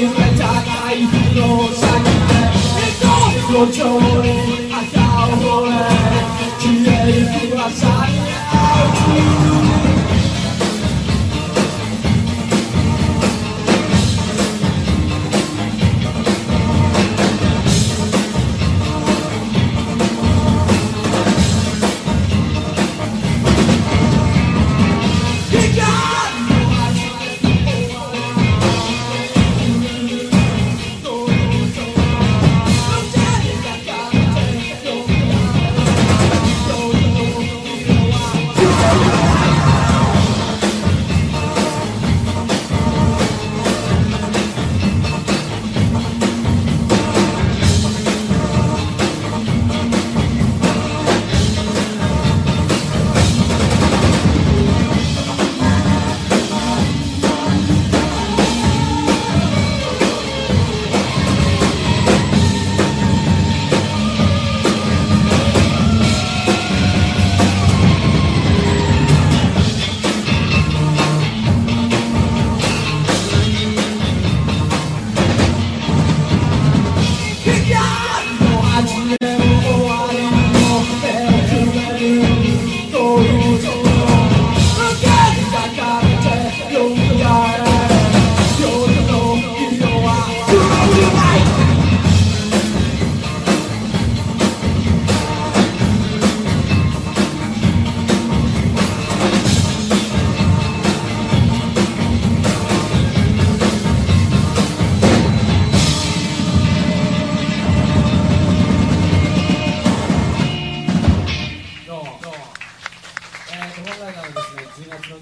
inventaraj Nosa gitę Skończony, a ta wolę Ci jej chyba zajmę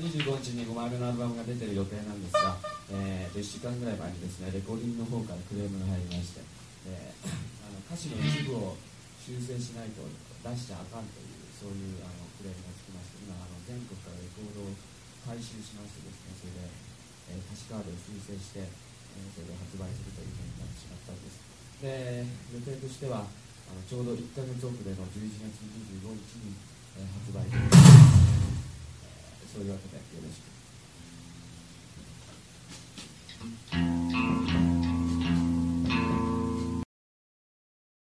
25日に5枚目のアルバムが出てる予定なんですが、えー、1週間ぐらい前にですねレコーディングの方からクレームが入りまして、えー、あの歌詞の一部を修正しないと出しちゃあかんというそういうあのクレームがつきまして今あの全国からレコードを回収しましてですねそれで、え歌詞カードを修正して、えそれで発売するというふうになってしまったんです。で予定としてはあのちょうど1ヶ月遅れの11月25日に、え発売そういうわけでよろしく。